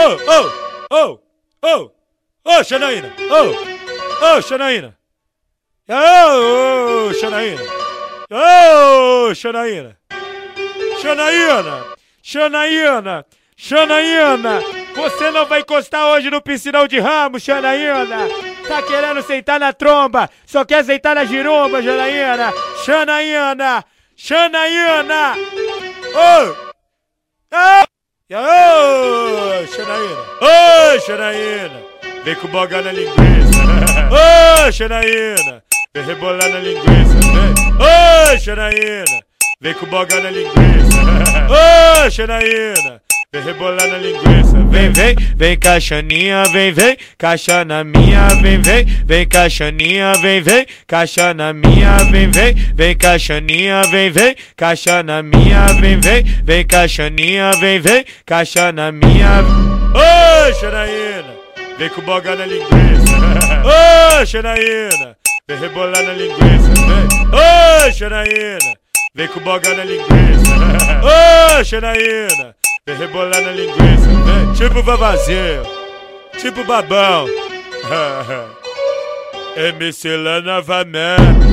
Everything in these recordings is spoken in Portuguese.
Ô, ô, ô, ô, ô, Xanaína, ô, ô, Xanaína. Ô, ô, Xanaína. Ô, Xanaína. Xanaína, Xanaína, Xanaína. Você não vai encostar hoje no piscinão de ramo, Xanaína. Tá querendo sentar na tromba, só quer sentar na giromba, Xanaína. Xanaína, Xanaína. Ô! Ô, Xanaína! Ô, Xanaína! Vem com boga na linguiça! Ô, Xanaína! Vem rebolar na linguiça, vem! Ô, Xanaína! Vem com boga na linguiça! Ô, Xanaína! Vem rebolar na linguiça, vem, vem, vem caixaninha, vem, vem, caixa na minha, vem, vem, vem caixaninha, vem, vem, caixa na minha, vem, vem, vem caixaninha, vem, vem, caixa na minha, vem, vem, vem caixaninha, vem, vem, caixa na minha. Ô, Xanaína, vem com boga na linguiça. Ô, Xanaína, vem rebolar na linguiça, vem. Ô, Xanaína, vem com boga na linguiça. Ô, Xanaína. Vem rebolar na linguiça, vem. Tipo vavazinho, tipo babão. MC lá novamente.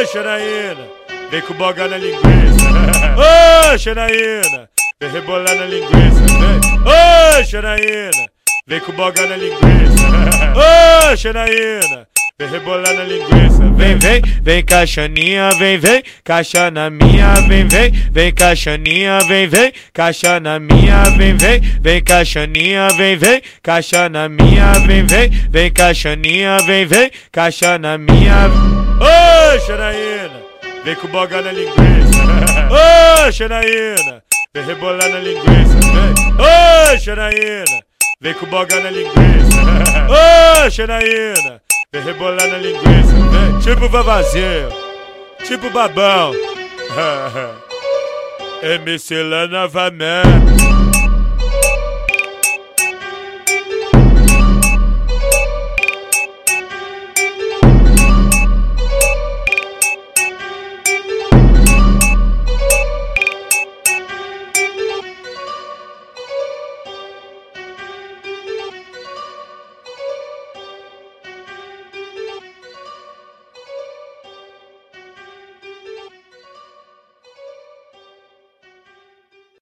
Ô, Xanaína, vem com boga na linguiça. Ô, Xanaína, vem rebolar na linguiça, vem. Ô, Xanaína, vem com boga na linguiça. Ô, Xanaína, vem rebolar na linguiça, vem, vem, vem caixaninha, vem, vem, caixa na minha, vem, vem, vem caixaninha, vem, vem, caixa na minha, vem, vem, vem caixaninha, vem, vem, caixa na minha, vem, vem, vem caixaninha, vem, vem, caixa na minha. Ô, Xanaína, vem com boga na linguiça. Ô, Xanaína, vem rebolar na linguiça. Ô, Xanaína, vem com boga na linguiça. Ô, Xanaína, vem rebolar na linguiça, vem. Tipo vavazinho, tipo babão. MC lá novamente.